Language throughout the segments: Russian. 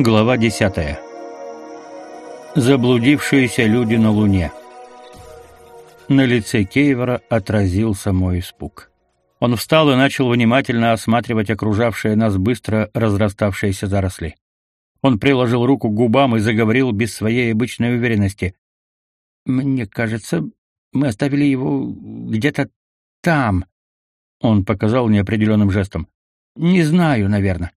Глава 10. Заблудившиеся люди на Луне. На лице Кейвера отразился мой испуг. Он встал и начал внимательно осматривать окружавшие нас быстро разраставшиеся заросли. Он приложил руку к губам и заговорил без своей обычной уверенности. «Мне кажется, мы оставили его где-то там». Он показал неопределенным жестом. «Не знаю, наверное».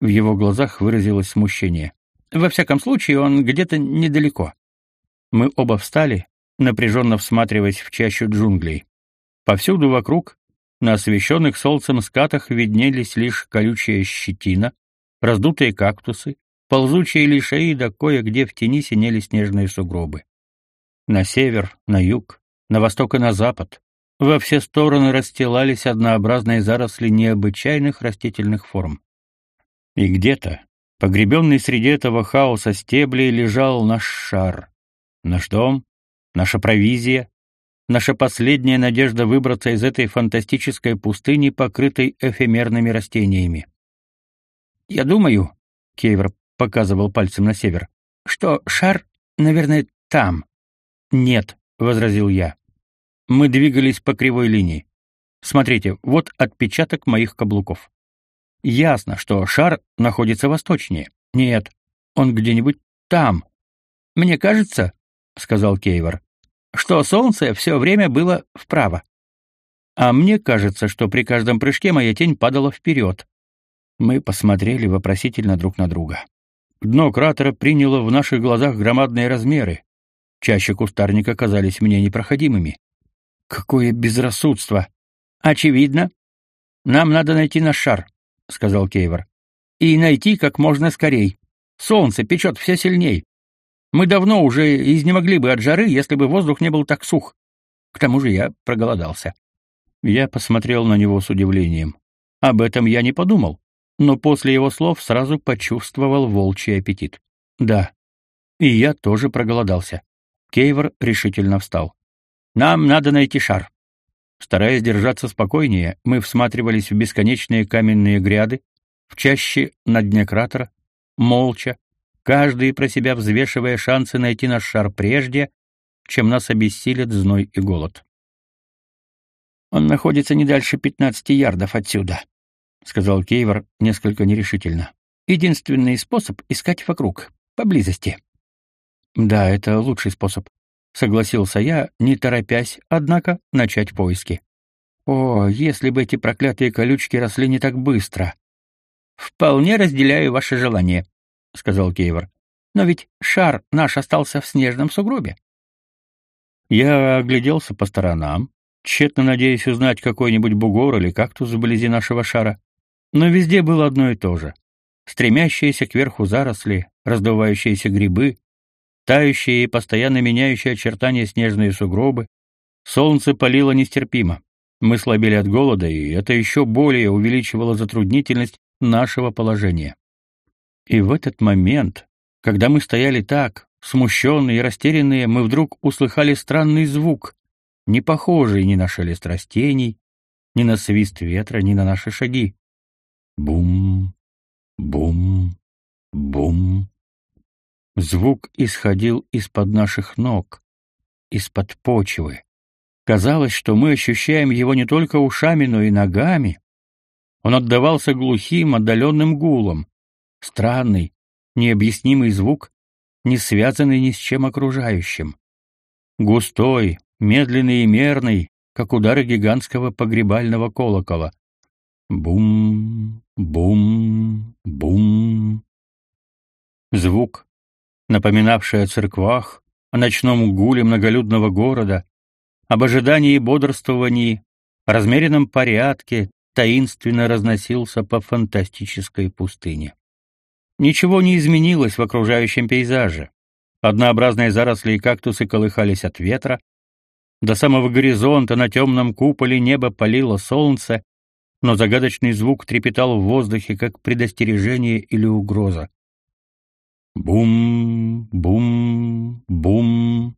В его глазах выразилось смущение. Во всяком случае, он где-то недалеко. Мы оба встали, напряженно всматриваясь в чащу джунглей. Повсюду вокруг, на освещенных солнцем скатах виднелись лишь колючая щетина, раздутые кактусы, ползучие лишаи да кое-где в тени синели снежные сугробы. На север, на юг, на восток и на запад во все стороны расстилались однообразные заросли необычайных растительных форм. И где-то, погребенный среди этого хаоса стеблей, лежал наш шар. Наш дом, наша провизия, наша последняя надежда выбраться из этой фантастической пустыни, покрытой эфемерными растениями. «Я думаю», — Кейвер показывал пальцем на север, — «что шар, наверное, там». «Нет», — возразил я. Мы двигались по кривой линии. Смотрите, вот отпечаток моих каблуков. Ясно, что шар находится восточнее. Нет, он где-нибудь там. Мне кажется, сказал Кейвор, что солнце все время было вправо. А мне кажется, что при каждом прыжке моя тень падала вперед. Мы посмотрели вопросительно друг на друга. Дно кратера приняло в наших глазах громадные размеры. Чаще кустарника казались мне непроходимыми. Какое безрассудство! Очевидно, нам надо найти наш шар. — сказал Кейвор. «И найти как можно скорей. Солнце печет все сильней. Мы давно уже изнемогли бы от жары, если бы воздух не был так сух. К тому же я проголодался». Я посмотрел на него с удивлением. Об этом я не подумал, но после его слов сразу почувствовал волчий аппетит. Да, и я тоже проголодался. Кейвор решительно встал. «Нам надо найти шар. Стараясь держаться спокойнее, мы всматривались в бесконечные каменные гряды, в чаще на дне кратера, молча, каждый про себя взвешивая шансы найти наш шар прежде, чем нас обессилят зной и голод. «Он находится не дальше пятнадцати ярдов отсюда», — сказал Кейвор несколько нерешительно. «Единственный способ — искать вокруг, поблизости». «Да, это лучший способ согласился я, не торопясь, однако, начать поиски. О, если бы эти проклятые колючки росли не так быстро. Вполне разделяю ваше желание, сказал Кейвор. Но ведь шар наш остался в снежном сугробе. Я огляделся по сторонам, тщетно надеясь узнать какой-нибудь бугор или кактус вблизи нашего шара. Но везде было одно и то же. Стремящиеся кверху заросли, раздувающиеся грибы, тающие и постоянно меняющие очертания снежные сугробы. Солнце палило нестерпимо. Мы слабели от голода, и это еще более увеличивало затруднительность нашего положения. И в этот момент, когда мы стояли так, смущенные и растерянные, мы вдруг услыхали странный звук, не похожий ни на шелест растений, ни на свист ветра, ни на наши шаги. Бум, бум, бум. Звук исходил из-под наших ног, из-под почвы. Казалось, что мы ощущаем его не только ушами, но и ногами. Он отдавался глухим, отдаленным гулом. Странный, необъяснимый звук, не связанный ни с чем окружающим. Густой, медленный и мерный, как удары гигантского погребального колокола. Бум, бум, бум. Звук, напоминавший о церквах, о ночном гуле многолюдного города, об ожидании и бодрствовании, о размеренном порядке, таинственно разносился по фантастической пустыне. Ничего не изменилось в окружающем пейзаже. Однообразные заросли и кактусы колыхались от ветра, до самого горизонта на темном куполе небо палило солнце, но загадочный звук трепетал в воздухе, как предостережение или угроза. Бум, бум, бум.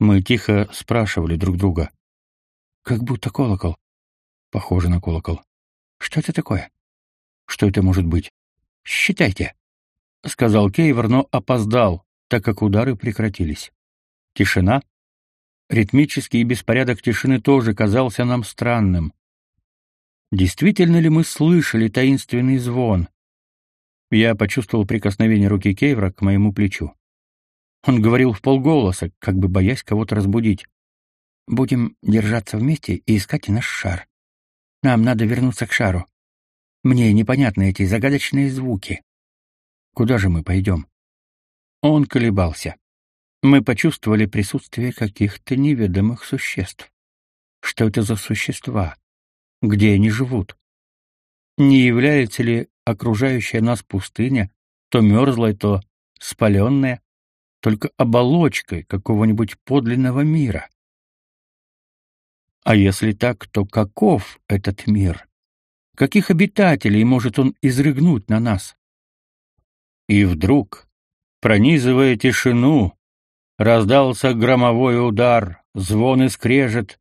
Мы тихо спрашивали друг друга. Как будто колокол. Похоже на колокол. Что это такое? Что это может быть? Считайте. — сказал Кейвер, но опоздал, так как удары прекратились. Тишина. Ритмический беспорядок тишины тоже казался нам странным. Действительно ли мы слышали таинственный звон? Я почувствовал прикосновение руки Кейвера к моему плечу. Он говорил в полголоса, как бы боясь кого-то разбудить. «Будем держаться вместе и искать наш шар. Нам надо вернуться к шару. Мне непонятны эти загадочные звуки. Куда же мы пойдем?» Он колебался. Мы почувствовали присутствие каких-то неведомых существ. Что это за существа? Где они живут? Не является ли окружающая нас пустыня то мерзлая, то спаленная, только оболочкой какого-нибудь подлинного мира? А если так, то каков этот мир? Каких обитателей может он изрыгнуть на нас? И вдруг, пронизывая тишину, раздался громовой удар, звон и скрежет,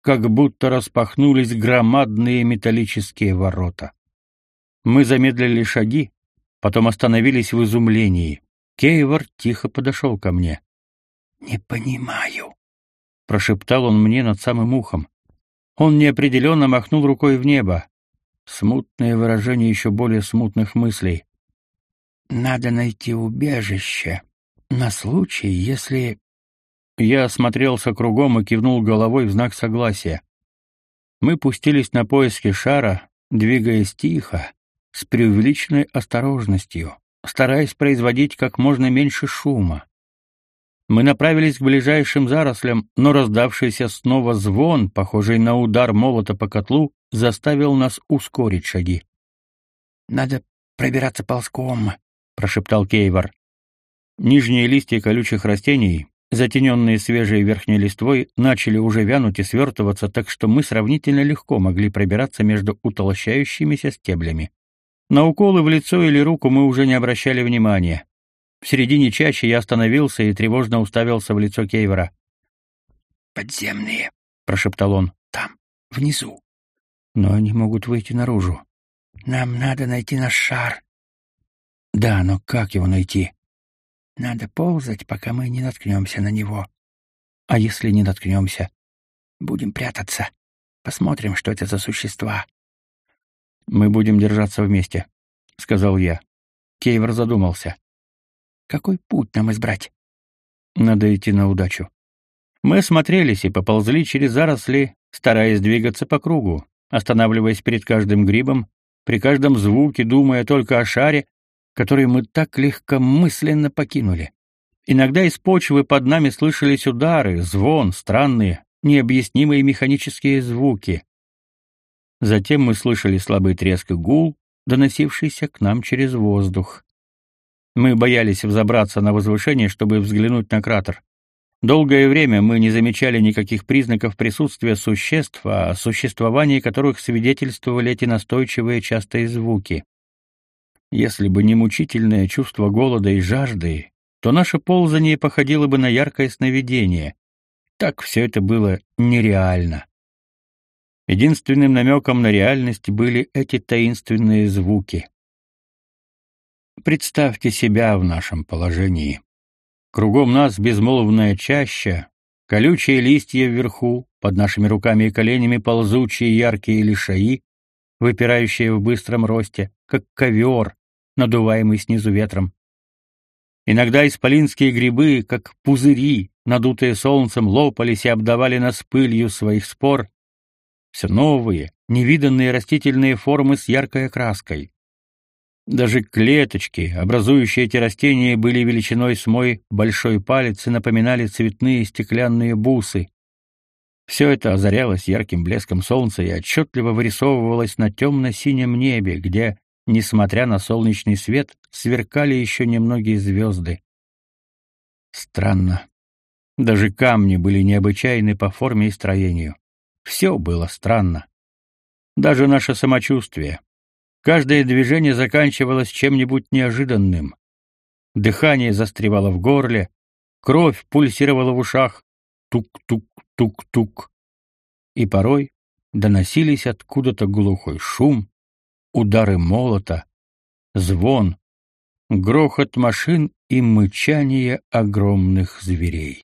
как будто распахнулись громадные металлические ворота. Мы замедлили шаги, потом остановились в изумлении. Кейвор тихо подошел ко мне. «Не понимаю», — прошептал он мне над самым ухом. Он неопределенно махнул рукой в небо. Смутное выражение еще более смутных мыслей. «Надо найти убежище на случай, если...» Я осмотрелся кругом и кивнул головой в знак согласия. Мы пустились на поиски шара, двигаясь тихо, с преувеличенной осторожностью, стараясь производить как можно меньше шума. Мы направились к ближайшим зарослям, но раздавшийся снова звон, похожий на удар молота по котлу, заставил нас ускорить шаги. «Надо пробираться ползком», — прошептал Кейвор. Нижние листья колючих растений, затененные свежей верхней листвой, начали уже вянуть и свертываться, так что мы сравнительно легко могли пробираться между утолщающимися стеблями. На уколы в лицо или руку мы уже не обращали внимания. В середине чащи я остановился и тревожно уставился в лицо Кейвера. «Подземные», — прошептал он, — «там, внизу». «Но они могут выйти наружу». «Нам надо найти наш шар». «Да, но как его найти?» Надо ползать, пока мы не наткнемся на него. А если не наткнемся? Будем прятаться. Посмотрим, что это за существа. Мы будем держаться вместе, сказал я. Кейвер задумался. Какой путь нам избрать? Надо идти на удачу. Мы осмотрелись и поползли через заросли, стараясь двигаться по кругу, останавливаясь перед каждым грибом, при каждом звуке думая только о шаре, который мы так легкомысленно покинули. Иногда из почвы под нами слышались удары, звон, странные, необъяснимые механические звуки. Затем мы слышали слабый треск и гул, доносившийся к нам через воздух. Мы боялись взобраться на возвышение, чтобы взглянуть на кратер. Долгое время мы не замечали никаких признаков присутствия существ, о существовании которых свидетельствовали эти настойчивые частые звуки. Если бы не мучительное чувство голода и жажды, то наше ползание походило бы на яркое сновидение. Так все это было нереально. Единственным намеком на реальность были эти таинственные звуки. Представьте себя в нашем положении. Кругом нас безмолвная чаща, колючие листья вверху, под нашими руками и коленями ползучие яркие лишаи, выпирающие в быстром росте, как ковер, надуваемый снизу ветром. Иногда исполинские грибы, как пузыри, надутые солнцем, лопались и обдавали нас пылью своих спор. Все новые, невиданные растительные формы с яркой окраской. Даже клеточки, образующие эти растения, были величиной с мой большой палец и напоминали цветные стеклянные бусы. Все это озарялось ярким блеском солнца и отчетливо вырисовывалось на темно-синем небе, где Несмотря на солнечный свет, сверкали еще немногие звезды. Странно. Даже камни были необычайны по форме и строению. Все было странно. Даже наше самочувствие. Каждое движение заканчивалось чем-нибудь неожиданным. Дыхание застревало в горле, кровь пульсировала в ушах. Тук-тук-тук-тук. И порой доносились откуда-то глухой шум, удары молота, звон, грохот машин и мычание огромных зверей.